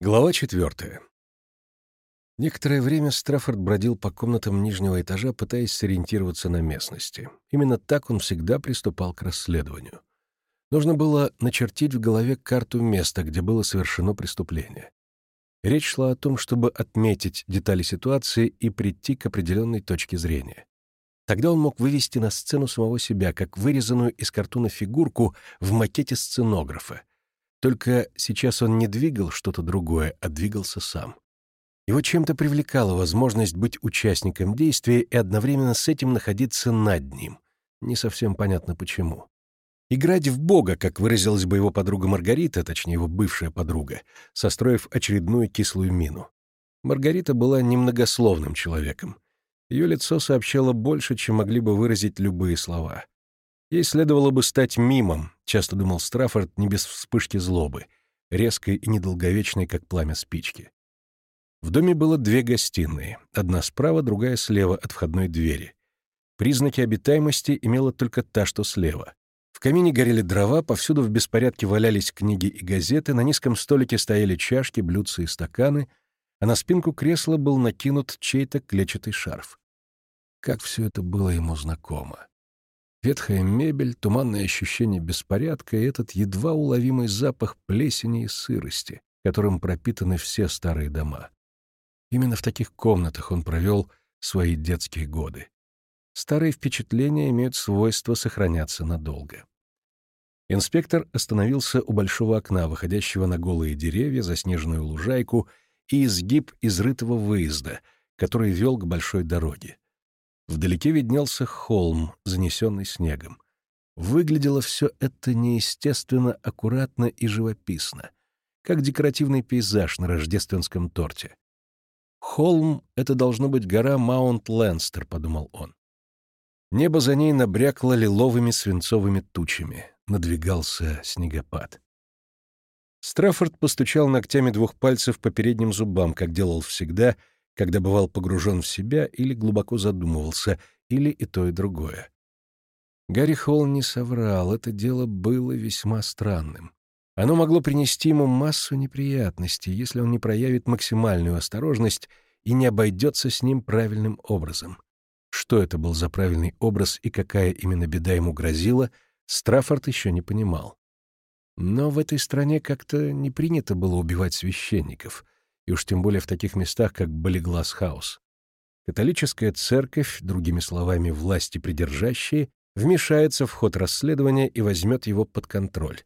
Глава четвертая. Некоторое время Страффорд бродил по комнатам нижнего этажа, пытаясь сориентироваться на местности. Именно так он всегда приступал к расследованию. Нужно было начертить в голове карту места, где было совершено преступление. Речь шла о том, чтобы отметить детали ситуации и прийти к определенной точке зрения. Тогда он мог вывести на сцену самого себя, как вырезанную из картона фигурку в макете сценографа, только сейчас он не двигал что-то другое, а двигался сам. Его чем-то привлекала возможность быть участником действия и одновременно с этим находиться над ним. Не совсем понятно почему. Играть в Бога, как выразилась бы его подруга Маргарита, точнее его бывшая подруга, состроив очередную кислую мину. Маргарита была немногословным человеком. Ее лицо сообщало больше, чем могли бы выразить любые слова. Ей следовало бы стать мимом, часто думал Страффорд, не без вспышки злобы, резкой и недолговечной, как пламя спички. В доме было две гостиные, одна справа, другая слева от входной двери. Признаки обитаемости имела только та, что слева. В камине горели дрова, повсюду в беспорядке валялись книги и газеты, на низком столике стояли чашки, блюдца и стаканы, а на спинку кресла был накинут чей-то клетчатый шарф. Как все это было ему знакомо. Ветхая мебель, туманное ощущение беспорядка и этот едва уловимый запах плесени и сырости, которым пропитаны все старые дома. Именно в таких комнатах он провел свои детские годы. Старые впечатления имеют свойство сохраняться надолго. Инспектор остановился у большого окна, выходящего на голые деревья, заснеженную лужайку и изгиб изрытого выезда, который вел к большой дороге. Вдалеке виднелся холм, занесенный снегом. Выглядело все это неестественно аккуратно и живописно, как декоративный пейзаж на рождественском торте. «Холм — это должно быть гора Маунт-Ленстер», — подумал он. Небо за ней набрякло лиловыми свинцовыми тучами. Надвигался снегопад. Страффорд постучал ногтями двух пальцев по передним зубам, как делал всегда — когда бывал погружен в себя или глубоко задумывался, или и то, и другое. Гарри Холл не соврал, это дело было весьма странным. Оно могло принести ему массу неприятностей, если он не проявит максимальную осторожность и не обойдется с ним правильным образом. Что это был за правильный образ и какая именно беда ему грозила, Страффорд еще не понимал. Но в этой стране как-то не принято было убивать священников — и уж тем более в таких местах, как Болиглас-хаус. Католическая церковь, другими словами, власти придержащие, вмешается в ход расследования и возьмет его под контроль.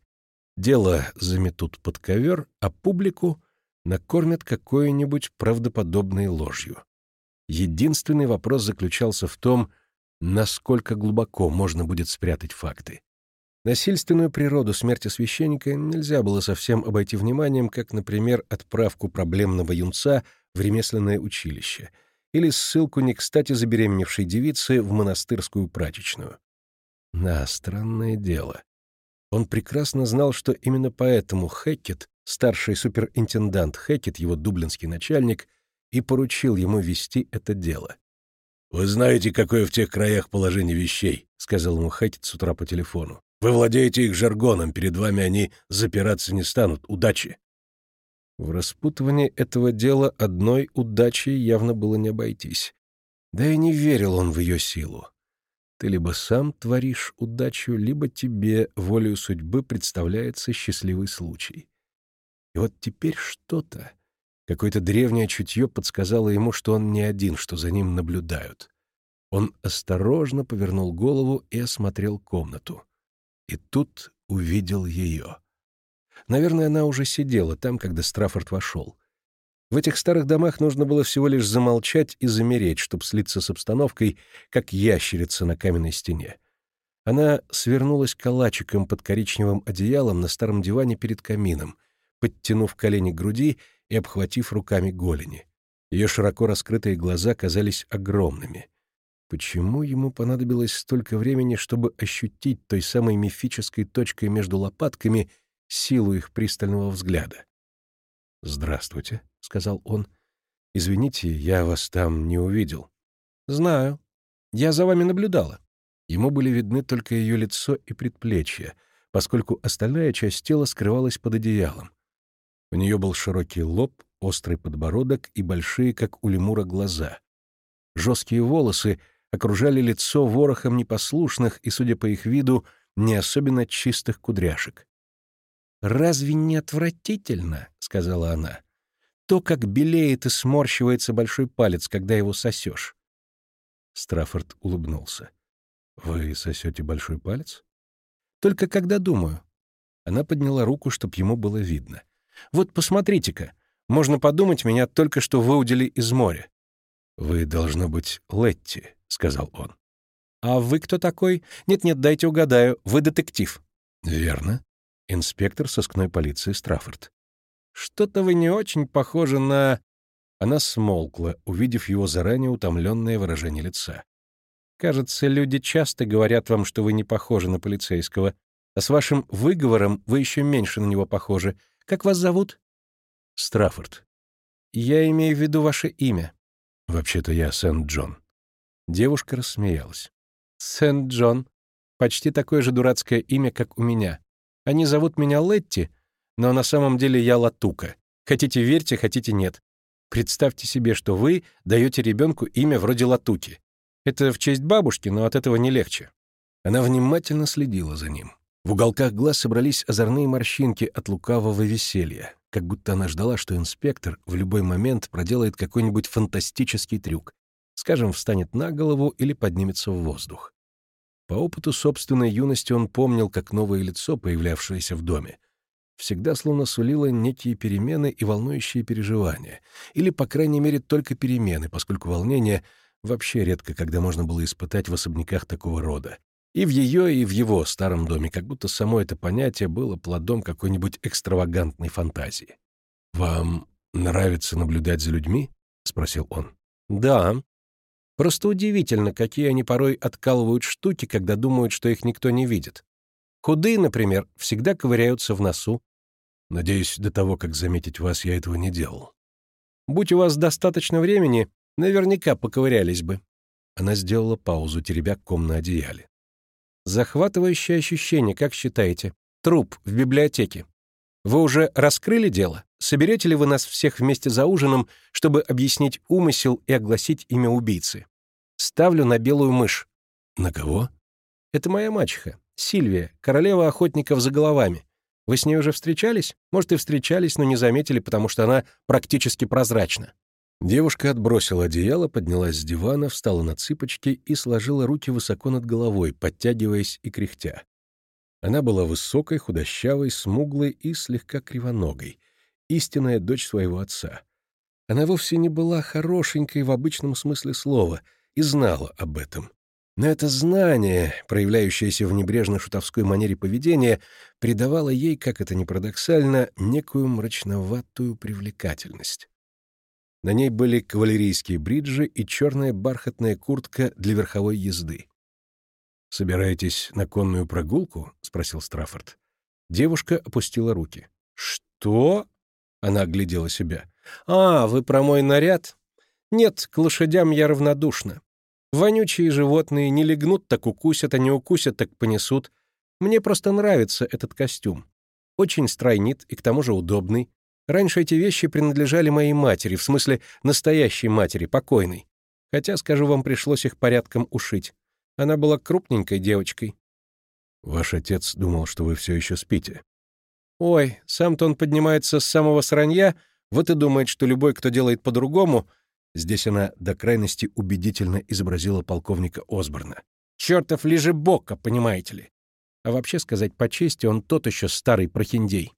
Дело заметут под ковер, а публику накормят какой-нибудь правдоподобной ложью. Единственный вопрос заключался в том, насколько глубоко можно будет спрятать факты. Насильственную природу смерти священника нельзя было совсем обойти вниманием, как, например, отправку проблемного юнца в ремесленное училище или ссылку не кстати забеременевшей девицы в монастырскую прачечную. Да, странное дело. Он прекрасно знал, что именно поэтому Хэкет, старший суперинтендант Хэкет, его дублинский начальник, и поручил ему вести это дело. «Вы знаете, какое в тех краях положение вещей», — сказал ему Хэкет с утра по телефону. Вы владеете их жаргоном, перед вами они запираться не станут. Удачи!» В распутывании этого дела одной удачи явно было не обойтись. Да и не верил он в ее силу. Ты либо сам творишь удачу, либо тебе, волею судьбы, представляется счастливый случай. И вот теперь что-то, какое-то древнее чутье подсказало ему, что он не один, что за ним наблюдают. Он осторожно повернул голову и осмотрел комнату. И тут увидел ее. Наверное, она уже сидела там, когда Страффорд вошел. В этих старых домах нужно было всего лишь замолчать и замереть, чтобы слиться с обстановкой, как ящерица на каменной стене. Она свернулась калачиком под коричневым одеялом на старом диване перед камином, подтянув колени к груди и обхватив руками голени. Ее широко раскрытые глаза казались огромными. Почему ему понадобилось столько времени, чтобы ощутить той самой мифической точкой между лопатками силу их пристального взгляда? «Здравствуйте», — сказал он. «Извините, я вас там не увидел». «Знаю. Я за вами наблюдала». Ему были видны только ее лицо и предплечья, поскольку остальная часть тела скрывалась под одеялом. У нее был широкий лоб, острый подбородок и большие, как у лемура, глаза. Жесткие волосы окружали лицо ворохом непослушных и, судя по их виду, не особенно чистых кудряшек. «Разве не отвратительно?» — сказала она. «То, как белеет и сморщивается большой палец, когда его сосешь». Страффорд улыбнулся. «Вы сосете большой палец?» «Только когда думаю». Она подняла руку, чтобы ему было видно. «Вот посмотрите-ка, можно подумать, меня только что выудили из моря». «Вы, должно быть, Летти», — сказал он. «А вы кто такой? Нет-нет, дайте угадаю, вы детектив». «Верно инспектор сыскной полиции Страффорд. «Что-то вы не очень похожи на...» Она смолкла, увидев его заранее утомленное выражение лица. «Кажется, люди часто говорят вам, что вы не похожи на полицейского, а с вашим выговором вы еще меньше на него похожи. Как вас зовут?» «Страффорд». «Я имею в виду ваше имя». «Вообще-то я Сент-Джон». Девушка рассмеялась. «Сент-Джон. Почти такое же дурацкое имя, как у меня. Они зовут меня Летти, но на самом деле я Латука. Хотите верьте, хотите нет. Представьте себе, что вы даете ребенку имя вроде Латуки. Это в честь бабушки, но от этого не легче. Она внимательно следила за ним. В уголках глаз собрались озорные морщинки от лукавого веселья, как будто она ждала, что инспектор в любой момент проделает какой-нибудь фантастический трюк, скажем, встанет на голову или поднимется в воздух. По опыту собственной юности он помнил, как новое лицо, появлявшееся в доме, всегда словно сулило некие перемены и волнующие переживания, или, по крайней мере, только перемены, поскольку волнение вообще редко когда можно было испытать в особняках такого рода. И в ее, и в его старом доме, как будто само это понятие было плодом какой-нибудь экстравагантной фантазии. «Вам нравится наблюдать за людьми?» — спросил он. «Да», Просто удивительно, какие они порой откалывают штуки, когда думают, что их никто не видит. Худые, например, всегда ковыряются в носу. Надеюсь, до того, как заметить вас, я этого не делал. Будь у вас достаточно времени, наверняка поковырялись бы. Она сделала паузу, теребя ком на одеяле. Захватывающее ощущение, как считаете? Труп в библиотеке. Вы уже раскрыли дело? Соберете ли вы нас всех вместе за ужином, чтобы объяснить умысел и огласить имя убийцы? Ставлю на белую мышь». «На кого?» «Это моя мачеха, Сильвия, королева охотников за головами. Вы с ней уже встречались? Может, и встречались, но не заметили, потому что она практически прозрачна». Девушка отбросила одеяло, поднялась с дивана, встала на цыпочки и сложила руки высоко над головой, подтягиваясь и кряхтя. Она была высокой, худощавой, смуглой и слегка кривоногой, истинная дочь своего отца. Она вовсе не была хорошенькой в обычном смысле слова — и знала об этом. Но это знание, проявляющееся в небрежно-шутовской манере поведения, придавало ей, как это ни парадоксально, некую мрачноватую привлекательность. На ней были кавалерийские бриджи и черная бархатная куртка для верховой езды. «Собираетесь на конную прогулку?» — спросил Страффорд. Девушка опустила руки. «Что?» — она оглядела себя. «А, вы про мой наряд? Нет, к лошадям я равнодушна. Вонючие животные не легнут, так укусят, а не укусят, так понесут. Мне просто нравится этот костюм. Очень стройнит и к тому же удобный. Раньше эти вещи принадлежали моей матери, в смысле настоящей матери, покойной. Хотя, скажу вам, пришлось их порядком ушить. Она была крупненькой девочкой. Ваш отец думал, что вы все еще спите. Ой, сам-то он поднимается с самого сранья, вот и думает, что любой, кто делает по-другому — Здесь она до крайности убедительно изобразила полковника Осборна. «Чертов лежебока, понимаете ли!» А вообще, сказать по чести, он тот еще старый прохиндей.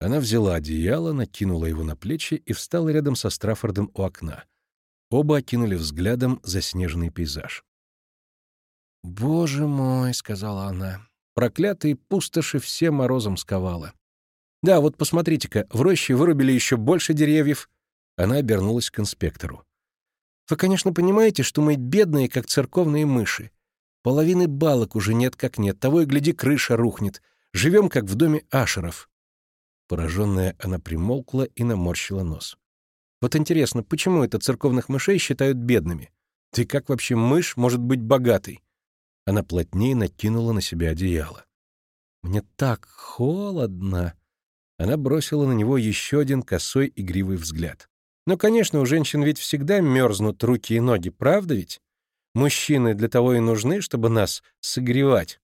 Она взяла одеяло, накинула его на плечи и встала рядом со Страффордом у окна. Оба окинули взглядом заснеженный пейзаж. «Боже мой!» — сказала она. «Проклятые пустоши все морозом сковала. Да, вот посмотрите-ка, в роще вырубили еще больше деревьев, она обернулась к инспектору. «Вы, конечно, понимаете, что мы бедные, как церковные мыши. Половины балок уже нет как нет, того и гляди, крыша рухнет. Живем, как в доме Ашеров». Пораженная, она примолкла и наморщила нос. «Вот интересно, почему это церковных мышей считают бедными? Ты как вообще мышь может быть богатой?» Она плотнее накинула на себя одеяло. «Мне так холодно!» Она бросила на него еще один косой игривый взгляд. «Ну, конечно, у женщин ведь всегда мерзнут руки и ноги, правда ведь? Мужчины для того и нужны, чтобы нас согревать».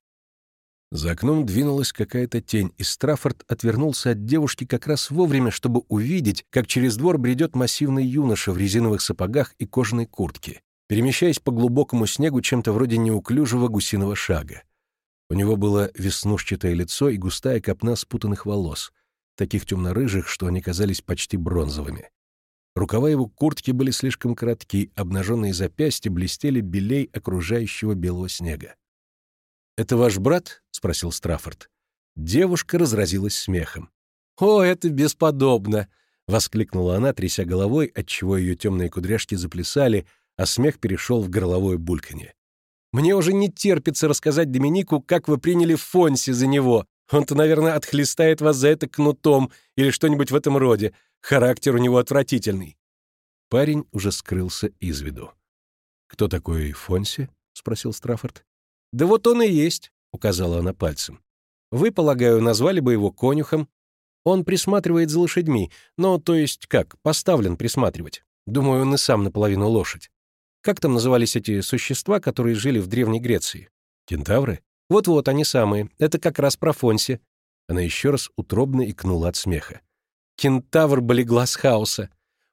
За окном двинулась какая-то тень, и Страффорд отвернулся от девушки как раз вовремя, чтобы увидеть, как через двор бредет массивный юноша в резиновых сапогах и кожаной куртке, перемещаясь по глубокому снегу чем-то вроде неуклюжего гусиного шага. У него было веснушчатое лицо и густая копна спутанных волос, таких темно-рыжих, что они казались почти бронзовыми. Рукава его куртки были слишком коротки, обнаженные запястья блестели белей окружающего белого снега. «Это ваш брат?» — спросил Страффорд. Девушка разразилась смехом. «О, это бесподобно!» — воскликнула она, тряся головой, отчего ее темные кудряшки заплясали, а смех перешел в горловое бульканье. «Мне уже не терпится рассказать Доминику, как вы приняли Фонси за него. Он-то, наверное, отхлестает вас за это кнутом или что-нибудь в этом роде. Характер у него отвратительный». Парень уже скрылся из виду. «Кто такой Фонси?» — спросил Страффорд. «Да вот он и есть», — указала она пальцем. «Вы, полагаю, назвали бы его конюхом. Он присматривает за лошадьми, но, то есть, как, поставлен присматривать. Думаю, он и сам наполовину лошадь. Как там назывались эти существа, которые жили в Древней Греции? Кентавры? Вот-вот, они самые. Это как раз про Фонси». Она еще раз утробно икнула от смеха. «Кентавр болеглаз хаоса.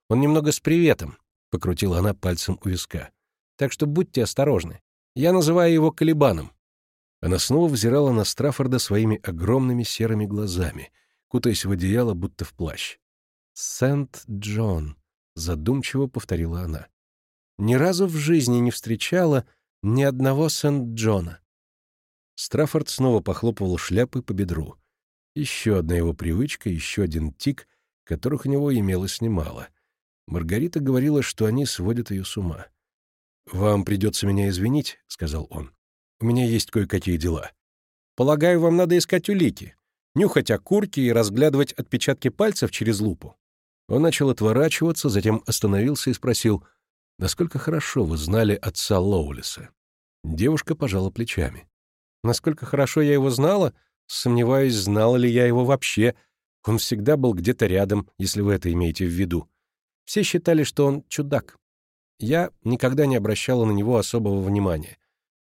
Он немного с приветом», — покрутила она пальцем у виска. «Так что будьте осторожны. Я называю его Калибаном». Она снова взирала на Страффорда своими огромными серыми глазами, кутаясь в одеяло, будто в плащ. «Сент-Джон», — задумчиво повторила она. «Ни разу в жизни не встречала ни одного Сент-Джона». Страффорд снова похлопывал шляпой по бедру. Еще одна его привычка, еще один тик, которых у него имелось немало. Маргарита говорила, что они сводят ее с ума. «Вам придется меня извинить», — сказал он. «У меня есть кое-какие дела. Полагаю, вам надо искать улики, нюхать окурки и разглядывать отпечатки пальцев через лупу». Он начал отворачиваться, затем остановился и спросил, «Насколько хорошо вы знали отца Лоулиса?» Девушка пожала плечами. «Насколько хорошо я его знала? Сомневаюсь, знала ли я его вообще. Он всегда был где-то рядом, если вы это имеете в виду. Все считали, что он чудак. Я никогда не обращала на него особого внимания.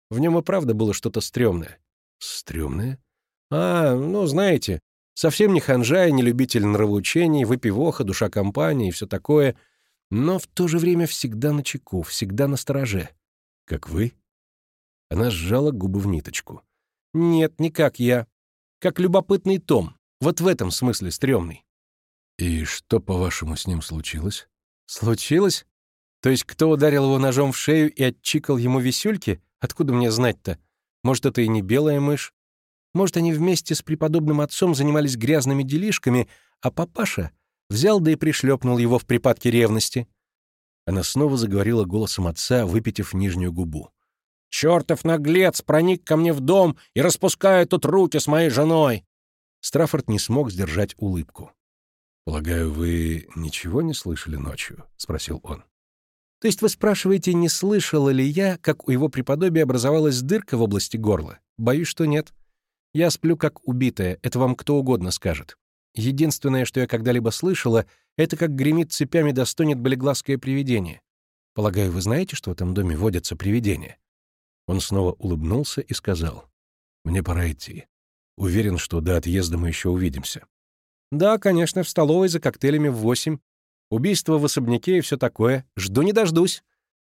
В нем и правда было что-то стрёмное. Стрёмное? А, ну, знаете, совсем не ханжа и не любитель нравоучений, выпивоха, душа компании и все такое, но в то же время всегда на чеку, всегда на стороже. Как вы? Она сжала губы в ниточку. Нет, не как я. Как любопытный Том. Вот в этом смысле стрёмный. И что, по-вашему, с ним случилось? Случилось? То есть кто ударил его ножом в шею и отчикал ему висюльки? Откуда мне знать-то? Может, это и не белая мышь? Может, они вместе с преподобным отцом занимались грязными делишками, а папаша взял да и пришлепнул его в припадке ревности? Она снова заговорила голосом отца, выпитив нижнюю губу. «Чёртов наглец проник ко мне в дом и распускает тут руки с моей женой!» Страффорд не смог сдержать улыбку. «Полагаю, вы ничего не слышали ночью?» — спросил он. То есть вы спрашиваете, не слышала ли я, как у его преподобия образовалась дырка в области горла? Боюсь, что нет. Я сплю как убитая, это вам кто угодно скажет. Единственное, что я когда-либо слышала, это как гремит цепями достонет болеглазское привидение. Полагаю, вы знаете, что в этом доме водятся привидения?» Он снова улыбнулся и сказал, «Мне пора идти. Уверен, что до отъезда мы еще увидимся». «Да, конечно, в столовой за коктейлями в восемь. Убийство в особняке и все такое. Жду не дождусь».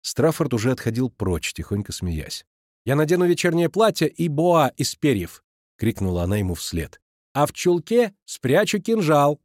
Страффорд уже отходил прочь, тихонько смеясь. «Я надену вечернее платье и боа из перьев», — крикнула она ему вслед. «А в чулке спрячу кинжал».